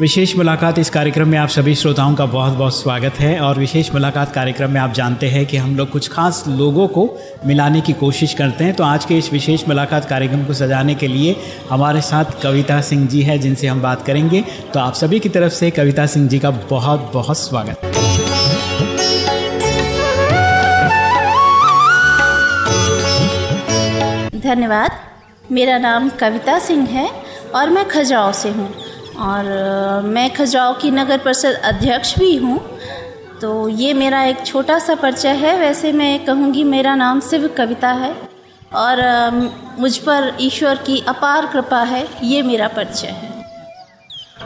विशेष मुलाकात इस कार्यक्रम में आप सभी श्रोताओं का बहुत बहुत स्वागत है और विशेष मुलाकात कार्यक्रम में आप जानते हैं कि हम लोग कुछ खास लोगों को मिलाने की कोशिश करते हैं। तो आज के इस विशेष मुलाकात कार्यक्रम को सजाने के लिए हमारे साथ कविता सिंह जी है, जिनसे हम बात करेंगे। तो आप सभी की तरफ़ से कविता सिंह जी का बहुत बहुत स्वागत। धन्यवाद। मेरा नाम कविता सिंह है और मैं खजुराहो से हूँ। और मैं खजुराहो की नगर परिषद अध्यक्ष भी हूँ। तो ये मेरा एक छोटा सा परिचय है। वैसे मैं कहूँगी मेरा नाम शिव कविता है और मुझ पर ईश्वर की अपार कृपा है। ये मेरा परिचय है।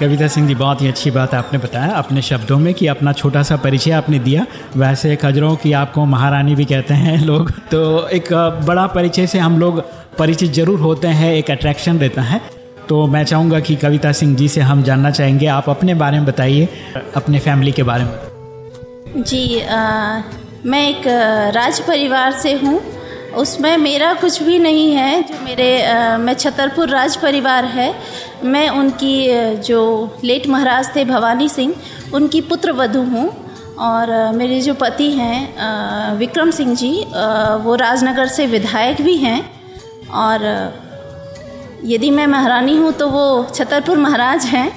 कविता सिंह जी, बहुत ही अच्छी बात आपने बताया। अपने शब्दों में कि अपना छोटा सा परिचय आपने दिया। वैसे खजरों की आपको महारानी भी कहते हैं लोग। तो एक बड़ा परिचय से हम लोग परिचित ज़रूर होते हैं, एक अट्रैक्शन रहता है। तो मैं चाहूँगा कि कविता सिंह जी से हम जानना चाहेंगे। आप अपने बारे में बताइए अपने फैमिली के बारे में। जी आ, मैं एक राज परिवार से हूँ। उसमें मेरा कुछ भी नहीं है जो मेरे आ, मैं छतरपुर राज परिवार है। मैं उनकी जो लेट महाराज थे भवानी सिंह उनकी पुत्र वधु हूँ। और मेरे जो पति हैं विक्रम सिंह जी वो राजनगर से विधायक भी हैं। और यदि मैं महारानी हूँ तो वो छतरपुर महाराज हैं।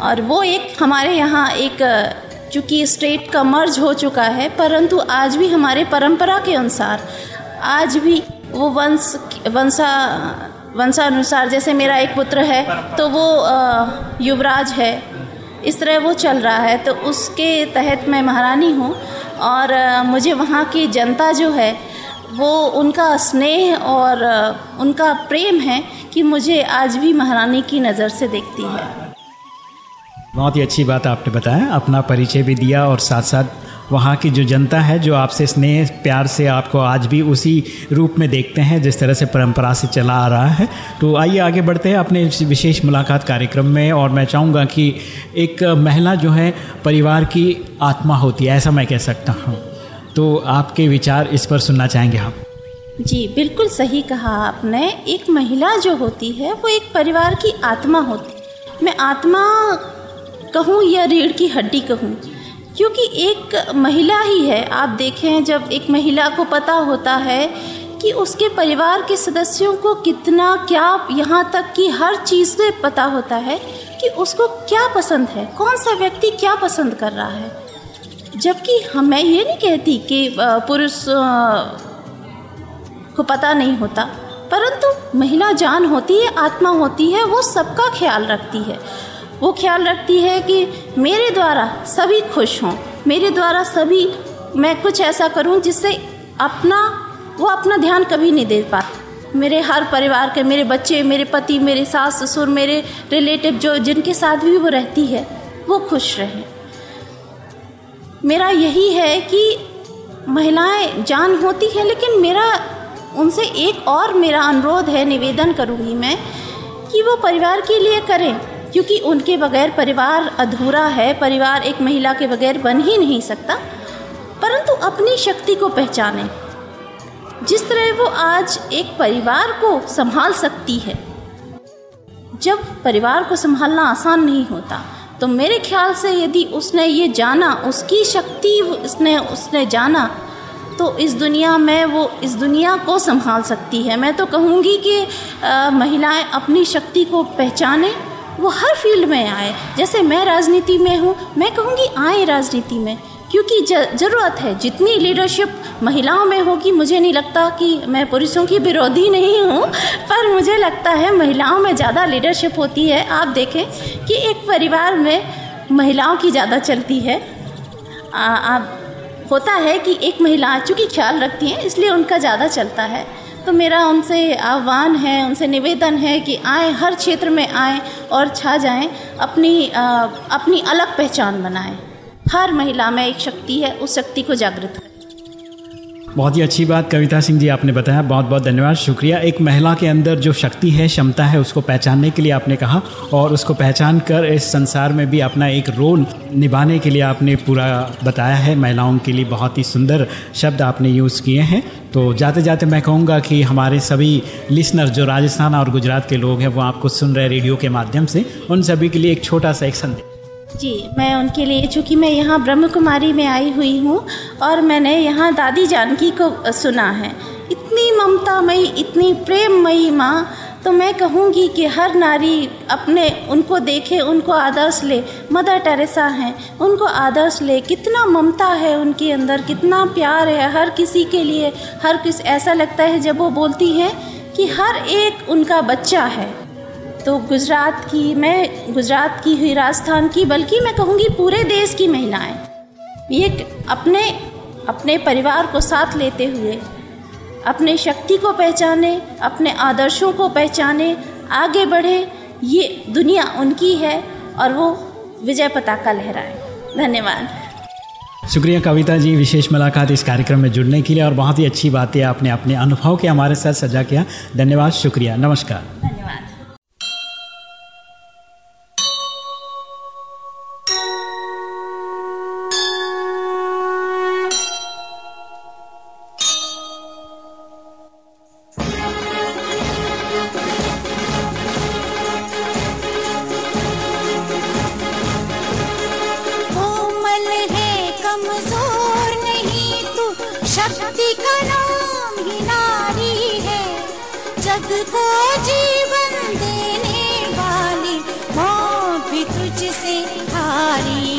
और वो एक, हमारे यहाँ एक चूँकि स्टेट का मर्ज हो चुका है, परंतु आज भी हमारे परंपरा के अनुसार, आज भी वो वंश, वंशा, वंशानुसार, जैसे मेरा एक पुत्र है तो वो युवराज है। इस तरह वो चल रहा है तो उसके तहत मैं महारानी हूँ। और मुझे वहाँ की जनता जो है वो उनका स्नेह और उनका प्रेम है कि मुझे आज भी महारानी की नज़र से देखती है। बहुत ही अच्छी बात आपने बताया। अपना परिचय भी दिया और साथ साथ वहाँ की जो जनता है, जो आपसे स्नेह, प्यार से आपको आज भी उसी रूप में देखते हैं, जिस तरह से परंपरा से चला आ रहा है। तो आइए आगे बढ़ते हैं अपने विशेष मुलाकात कार्यक्रम में और मैं चाहूँगा कि एक महिला जो है, परिवार की आत्मा होती है, ऐसा मैं कह सकता हूँ। तो आपके विचार इस पर सुनना चाहेंगे हम? जी, बिल्कुल सही कहा आपने। एक महिला जो होती है, वो एक परिवार की आत्मा होती मैं आत्मा कहूँ या रीढ़ की हड्डी कहूँ? क्योंकि एक महिला ही है। आप देखें, जब एक महिला को पता होता है कि उसके परिवार के सदस्यों को कितना, क्या, यहाँ तक कि हर चीज़ से पता होता है कि उसको क्या पसंद है, कौन सा व्यक्ति क्या पसंद कर रहा है। जबकि हम मैं ये नहीं कहती कि पुरुष को पता नहीं होता, परंतु महिला जान होती है, आत्मा होती है, वो सबका ख्याल रखती है। वो ख्याल रखती है कि मेरे द्वारा सभी खुश हों, मेरे द्वारा सभी, मैं कुछ ऐसा करूँ जिससे अपना, वो अपना ध्यान कभी नहीं दे पाते मेरे हर परिवार के, मेरे बच्चे, मेरे पति, मेरे सास, ससुर, मेरे रिलेटिव जो, जिनके साथ भी वो रहती है, वो खुश रहे। मेरा यही है कि महिलाएँ जान होती हैं, लेकिन मेरा, उनसे एक और मेरा अनुरोध है, निवेदन करूँगी मैं, कि वो परिवार के लिए करें, क्योंकि उनके बगैर परिवार अधूरा है, परिवार एक महिला के बगैर बन ही नहीं सकता। परंतु अपनी शक्ति को पहचाने, जिस तरह वो आज एक परिवार को संभाल सकती है। जब परिवार को संभालना आसान नहीं होता तो मेरे ख्याल से यदि उसने ये जाना, उसकी शक्ति उसने उसने जाना तो इस दुनिया में वो इस दुनिया को संभाल सकती है। मैं तो कहूँगी कि महिलाएँ अपनी शक्ति को पहचानें, वो हर फ़ील्ड में आए। जैसे मैं राजनीति में हूँ, मैं कहूँगी आए राजनीति में। क्योंकि ज़रूरत है। जितनी लीडरशिप महिलाओं में होगी मुझे नहीं लगता कि मैं पुरुषों की विरोधी नहीं हूँ पर मुझे लगता है महिलाओं में ज़्यादा लीडरशिप होती है। आप देखें कि एक परिवार में महिलाओं की ज़्यादा चलती है। आ, आप होता है कि एक महिला चूँकि ख्याल रखती हैं इसलिए उनका ज़्यादा चलता है। तो मेरा उनसे आह्वान है उनसे निवेदन है कि आए हर क्षेत्र में आए और छा जाएँ अपनी आ, अपनी अलग पहचान बनाएँ। हर महिला में एक शक्ति है, उस शक्ति को जागृत करें। बहुत ही अच्छी बात कविता सिंह जी आपने बताया, बहुत बहुत धन्यवाद, शुक्रिया। एक महिला के अंदर जो शक्ति है, क्षमता है, उसको पहचानने के लिए आपने कहा और उसको पहचान कर इस संसार में भी अपना एक रोल निभाने के लिए आपने पूरा बताया है। महिलाओं के लिए बहुत ही सुंदर शब्द आपने यूज़ किए हैं। तो जाते जाते मैं कहूँगा कि हमारे सभी लिसनर, जो राजस्थान और गुजरात के लोग हैं, वो आपको सुन रहे रेडियो के माध्यम से। उन सभी के लिए एक छोटा सा एक संदेश। जी, मैं उनके लिए, चूँकि मैं यहाँ ब्रह्म कुमारी में आई हुई हूँ और मैंने यहाँ दादी जानकी को सुना है। इतनी ममतामयी, इतनी प्रेममयी माँ तो मैं कहूँगी कि हर नारी अपने, उनको देखे, उनको आदर्श ले। मदर टेरेसा हैं, उनको आदर्श ले। कितना ममता है उनके अंदर, कितना प्यार है हर किसी के लिए। हर किस, ऐसा लगता है जब वो बोलती हैं कि हर एक उनका बच्चा है। तो गुजरात की मैं गुजरात की हुई राजस्थान की बल्कि मैं कहूँगी पूरे देश की महिलाएँ ये अपने अपने परिवार को साथ लेते हुए अपने शक्ति को पहचाने अपने आदर्शों को पहचाने आगे बढ़े ये दुनिया उनकी है और वो विजय पताका लहराए। धन्यवाद। शुक्रिया कविता जी विशेष मुलाकात इस कार्यक्रम में जुड़ने के लिए और बहुत ही अच्छी बातें आपने अपने अनुभव के हमारे साथ सजा किया। धन्यवाद शुक्रिया नमस्कार। मुझको जीवन देने वाली मौत भी तुझसे हारी।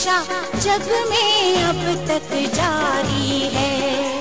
जग में अब तक जारी है।